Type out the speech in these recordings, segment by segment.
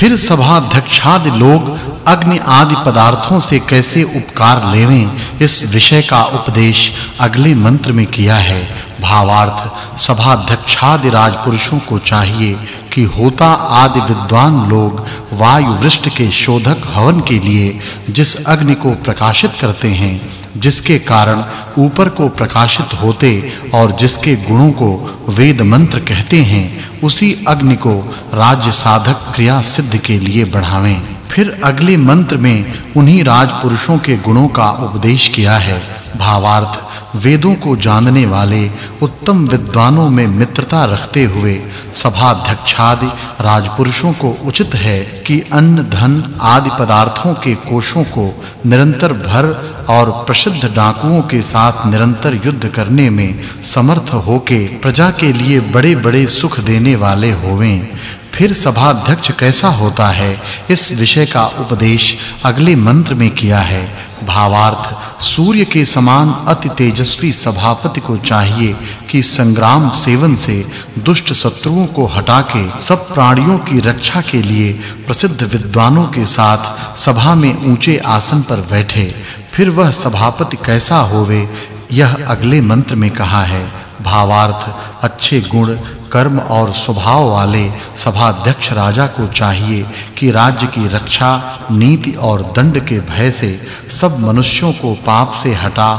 फिर सभाध्यक्षादि लोग अग्नि आदि पदार्थों से कैसे उपकार लेवें, इस विषय का उपदेश अगले मंत्र में किया है। भावार्थ, सभाध्यक्षादि राजपुरुषों को चाहिए कि होता आदि विद्वान लोग वायु वृष्ट के शोधक हवन के लिए जिस अग्नि को प्रकाशित करते हैं जिसके कारण ऊपर को प्रकाशित होते और जिसके गुणों को वेद मंत्र कहते हैं, उसी अग्नि को राज्य साधक क्रिया सिद्ध के लिए बढ़ावें। फिर अगले मंत्र में उन्हीं राजपुरुषों के गुणों का उपदेश किया है। भावार्थ वेदों को जानने वाले उत्तम विद्वानों में मित्रता रखते हुए सभाध्यक्षादि राजपुरुषों को उचित है कि अन्न, धन आदि पदार्थों के कोषों को निरंतर भर और प्रसिद्ध डाकुओं के साथ निरंतर युद्ध करने में समर्थ होके प्रजा के लिए बड़े-बड़े सुख देने वाले होवें। फिर सभाध्यक्ष कैसा होता है? इस विषय का उपदेश अगले मंत्र में किया है। भावार्थ, सूर्य के समान अति तेजस्वी सभापति को चाहिए कि संग्राम सेवन से दुष्ट शत्रुओं को हटा के सब प्राणियों की रक्षा के लिए प्रसिद्ध विद्वानों के साथ सभा में ऊँचे आसन पर बैठे। फिर वह सभापति कैसा होवे, यह अगले मंत्र में कहा है। भावार्थ, अच्छे गुण कर्म और स्वभाव वाले सभाध्यक्ष राजा को चाहिए कि राज्य की रक्षा, नीति और दंड के भय से सब मनुष्यों को पाप से हटा,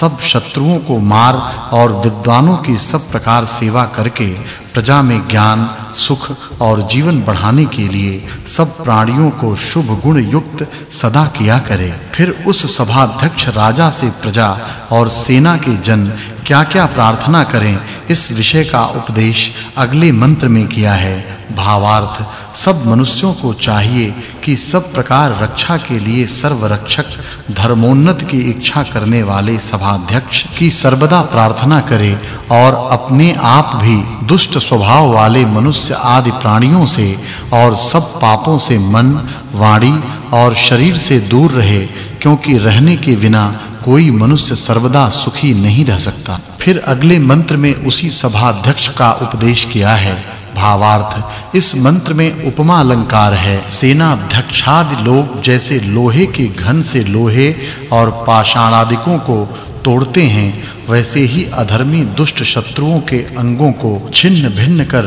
सब शत्रुओं को मार और विद्वानों की सब प्रकार सेवा करके प्रजा में ज्ञान, सुख और जीवन बढ़ाने के लिए सब प्राणियों को शुभ गुण युक्त सदा किया करे। फिर उस सभाध्यक्ष राजा से प्रजा और सेना के जन क्या-क्या प्रार्थना करें, इस विषय का उपदेश अगले मंत्र में किया है। भावार्थ, सब मनुष्यों को चाहिए कि सब प्रकार रक्षा के लिए सर्वरक्षक, धर्मोन्नत की इच्छा करने वाले सभाध्यक्ष की सर्वदा प्रार्थना करे और अपने आप भी दुष्ट स्वभाव वाले मनुष्य आदि प्राणियों से और सब पापों से मन, वाणी और शरीर से दूर रहे, क्योंकि रहने के बिना कोई मनुष्य सर्वदा सुखी नहीं रह सकता। फिर अगले मंत्र में उसी सभा अध्यक्ष का उपदेश किया है। भावार्थ, इस मंत्र में उपमा अलंकार है। सेना अध्यक्षादि लोग जैसे लोहे के घन से लोहे और पाषाण आदिकों को तोड़ते हैं वैसे ही अधर्मी दुष्ट शत्रुओं के अंगों को छिन्न भिन्न कर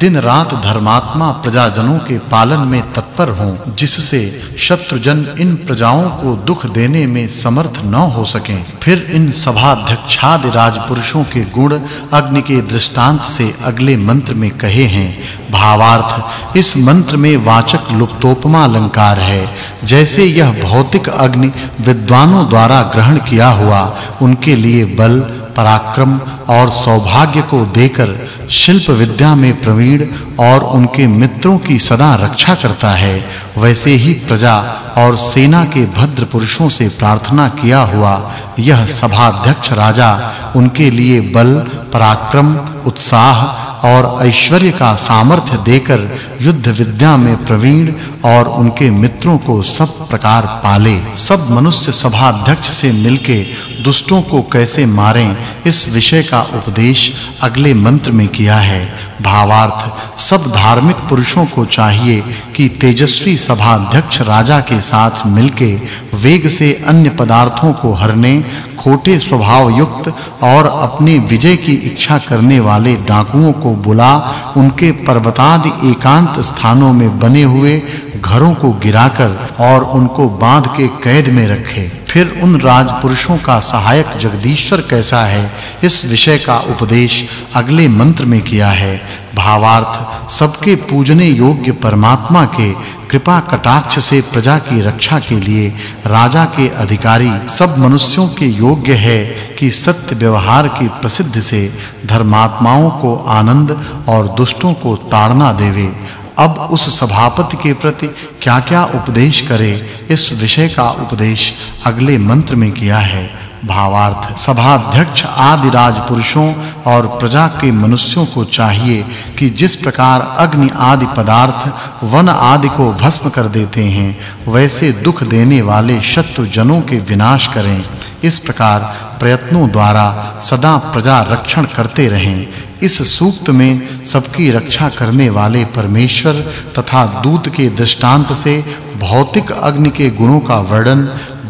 दिन रात धर्मात्मा प्रजाजनों के पालन में तत्पर हों, जिससे शत्रुजन इन प्रजाओं को दुख देने में समर्थ न हो सकें। फिर इन सभाध्यक्षादि राजपुरुषों के गुण अग्नि के दृष्टांत से अगले मंत्र में कहे हैं, भावार्थ, इस मंत्र में वाचक् लुप्तोपमा अलंकार है। जैसे यह भौतिक अग्नि विद्वानों द्वारा ग्रहण किया हुआ, उनके लिए बल पराक्रम और सौभाग्य को देकर शिल्प विद्या में प्रवीण और उनके मित्रों की सदा रक्षा करता है। वैसे ही प्रजा और सेना के भद्र पुरुषों से प्रार्थना किया हुआ यह सभाध्यक्ष राजा उनके लिए बल, पराक्रम, उत्साह और ऐश्वर्य का सामर्थ्य देकर युद्ध विद्या में प्रवीण और उनके मित्रों को सब प्रकार पाले। सब मनुष्य सभा अध्यक्ष से मिलके दुष्टों को कैसे मारें, इस विषय का उपदेश अगले मंत्र में किया है। भावार्थ, सब धार्मिक पुरुषों को चाहिए कि तेजस्वी सभा अध्यक्ष राजा के साथ मिलके वेग से अन्य पदार्थों को हरने, खोटे स्वभाव युक्त और अपने विजय की इच्छा करने वाले डाकुओं को बुला, उनके पर्वतादि एकांत स्थानों में बने हुए घरों को गिराकर और उनको बाँध के कैद में रखे। फिर उन राजपुरुषों का सहायक जगदीश्वर कैसा है, इस विषय का उपदेश अगले मंत्र में किया है। भावार्थ, सबके पूजने योग्य परमात्मा के कृपा कटाक्ष से प्रजा की रक्षा के लिए राजा के अधिकारी सब मनुष्यों के योग्य है कि सत्य व्यवहार की प्रसिद्ध से धर्मात्माओं को आनंद और दुष्टों को ताड़ना देवे। अब उस सभापति के प्रति क्या-क्या उपदेश करे, इस विषय का उपदेश अगले मंत्र में किया है। भावार्थ, सभाध्यक्ष आदि राजपुरुषों और प्रजा के मनुष्यों को चाहिए कि जिस प्रकार अग्नि आदि पदार्थ, वन आदि को भस्म कर देते हैं, वैसे दुख देने वाले शत्रु जनों के विनाश करें। इस प्रकार प्रयत्नों द्वारा सदा प्रजा रक्षण करते रहें। इस सूक्त में सबकी रक्षा करने वाले परमेश्वर तथा दूत के दृष्टांत से भौतिक अग्नि के गुणों का वर्णन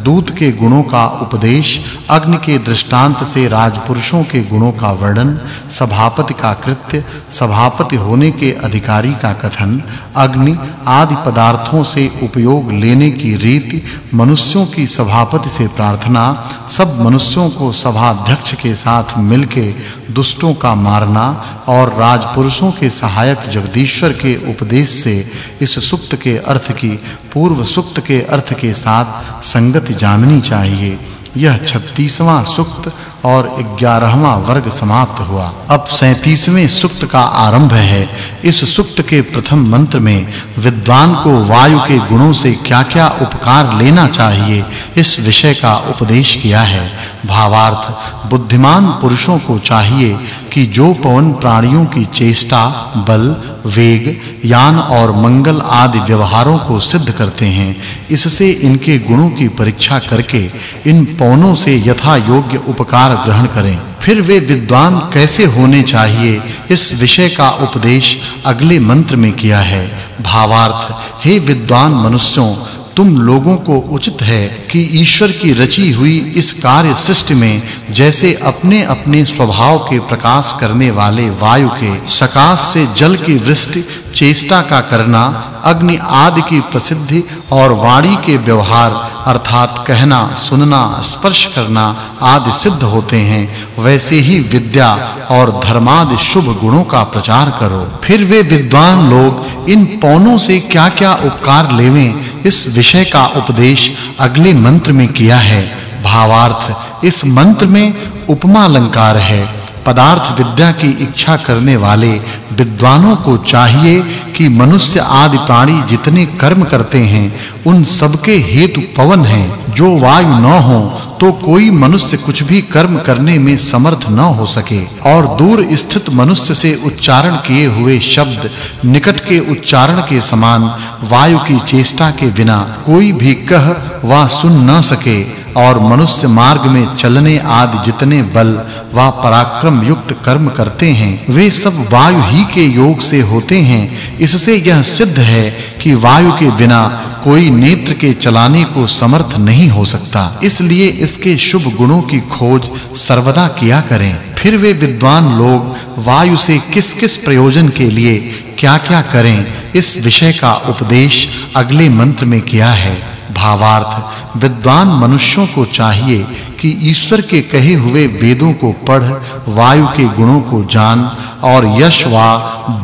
दूत के गुणों का उपदेश, अग्नि के दृष्टांत से राजपुरुषों के गुणों का वर्णन, सभापति का कृत्य, सभापति होने के अधिकारी का कथन, अग्नि आदि पदार्थों से उपयोग लेने की रीति, मनुष्यों की सभापति से प्रार्थना, सब मनुष्यों को सभाध्यक्ष के साथ मिलके दुष्टों का मारना और राजपुरुषों के सहायक जगदीश्वर के उपदेश से इस सुक्त के अर्थ की पूर्व सुक्त के अर्थ के साथ संगति जाननी चाहिए। यह 36वां सुक्त और 11वां वर्ग समाप्त हुआ। अब 37वें सुक्त का आरंभ है। इस सुक्त के प्रथम मंत्र में विद्वान को वायु के गुणों से क्या-क्या उपकार लेना चाहिए, इस विषय का उपदेश किया है। भावार्थ, बुद्धिमान पुरुषों को चाहिए कि जो पवन प्राणियों की चेष्टा, बल, वेग, यान और मंगल आदि व्यवहारों को सिद्ध करते हैं, इससे इनके गुणों की परीक्षा करके इन पवनों से यथा योग्य उपकार ग्रहण करें। फिर वे विद्वान कैसे होने चाहिए, इस विषय का उपदेश अगले मंत्र में किया है। भावार्थ, हे विद्वान मनुष्यों तुम लोगों को उचित है कि ईश्वर की रची हुई इस कार्य सृष्टि में जैसे अपने-अपने स्वभाव के प्रकाश करने वाले वायु के सकाश से जल की वृष्टि, चेष्टा का करना, अग्नि आदि की प्रसिद्धि और वाणी के व्यवहार, अर्थात कहना, सुनना, स्पर्श करना आदि सिद्ध होते हैं, वैसे ही विद्या और धर्मादि शुभ गुणों का प्रचार करो। फिर वे विद्वान लोग इन पौनों से क्या-क्या उपकार लेवें इस विषय का उपदेश अगले मंत्र में किया है। भावार्थ, इस मंत्र में उपमा अलंकार है। पदार्थ विद्या की इच्छा करने वाले विद्वानों को चाहिए कि मनुष्य आदि प्राणी जितने कर्म करते हैं, उन सबके हेतु पवन हैं, जो वायु न हो तो कोई मनुष्य कुछ भी कर्म करने में समर्थ न हो सके और दूर स्थित मनुष्य से उच्चारण किए हुए शब्द निकट के उच्चारण के समान वायु की चेष्टा के बिना कोई भी कह वा सुन न सके। और मनुष्य मार्ग में चलने आदि जितने बल व पराक्रम युक्त कर्म करते हैं, वे सब वायु ही के योग से होते हैं। इससे यह सिद्ध है कि वायु के बिना कोई नेत्र के चलाने को समर्थ नहीं हो सकता। इसलिए इसके शुभ गुणों की खोज सर्वदा किया करें। फिर वे विद्वान लोग वायु से किस-किस प्रयोजन के लिए क्या-क्या करें, इस विषय का उपदेश अगले मंत्र में किया है। भावार्थ, विद्वान मनुष्यों को चाहिए कि ईश्वर के कहे हुए वेदों को पढ़, वायु के गुणों को जान और यश वा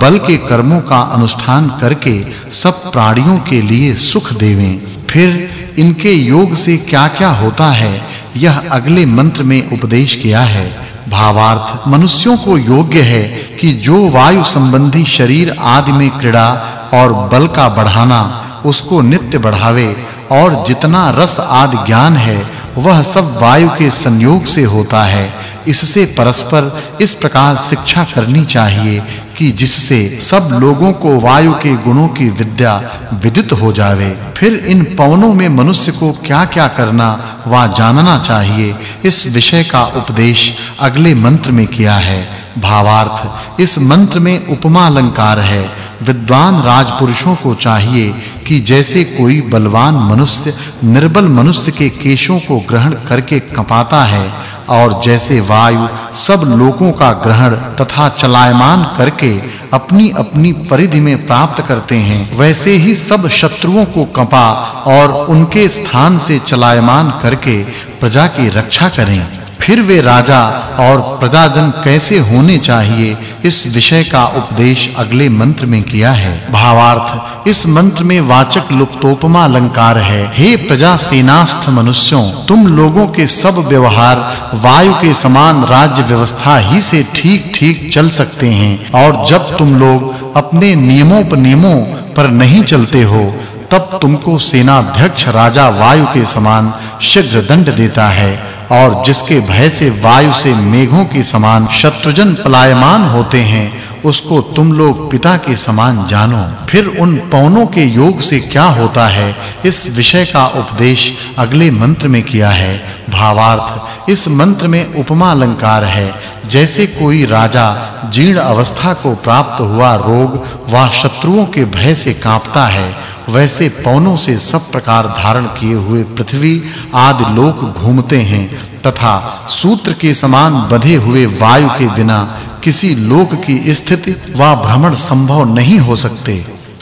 बल के कर्मों का अनुष्ठान करके सब प्राणियों के लिए सुख देवें। फिर इनके योग से क्या-क्या होता है, यह अगले मंत्र में उपदेश किया है। भावार्थ, मनुष्यों को योग्य है कि जो वायु संबंधी शरीर आदि में क्रीड़ा और बल का बढ़ाना, उसको नित्य बढ़ावे और जितना रस आदि ज्ञान है, वह सब वायु के संयोग से होता है। इससे परस्पर इस प्रकार शिक्षा करनी चाहिए कि जिससे सब लोगों को वायु के गुणों की विद्या विदित हो जावे। फिर इन पवनों में मनुष्य को क्या-क्या करना वा जानना चाहिए, इस विषय का उपदेश अगले मंत्र में किया है। भावार्थ, इस मंत्र में उपमा अलंकार है। विद्वान राजपुरुषों को चाहिए कि जैसे कोई बलवान मनुष्य, निर्बल मनुष्य के केशों को ग्रहण करके कपाता है, और जैसे वायु सब लोगों का ग्रहण तथा चलायमान करके अपनी-अपनी परिधि में प्राप्त करते हैं, वैसे ही सब शत्रुओं को कपा और उनके स्थान से चलायमान करके प्रजा की रक्षा करें। फिर वे राजा और प्रजाजन कैसे होने चाहिए, इस विषय का उपदेश अगले मंत्र में किया है। भावार्थ, इस मंत्र में वाचक् लुप्तोपमा अलंकार है। हे प्रजा सेनास्थ मनुष्यों, तुम लोगों के सब व्यवहार, वायु के समान राज्य व्यवस्था ही से ठीक-ठीक चल सकते हैं। और जब तुम लोग अपने नियमों पर नियमों पर नहीं चलते हो, तब तुमको सेनाध्यक्ष राजा वायु के समान शीघ्र दंड देता है। और जिसके भय से वायु से मेघों के समान शत्रुजन पलायमान होते हैं, उसको तुम लोग पिता के समान जानो। फिर उन पवनों के योग से क्या होता है, इस विषय का उपदेश अगले मंत्र में किया है। भावार्थ, इस मंत्र में उपमा अलंकार है। जैसे कोई राजा जीर्ण अवस्था को प्राप्त हुआ रोग व शत्रुओं के भय से कांपता है। वैसे पवनों से सब प्रकार धारण किए हुए पृथ्वी आदि लोक घूमते हैं तथा सूत्र के समान बंधे हुए वायु के बिना किसी लोक की स्थिति व भ्रमण संभव नहीं हो सकते।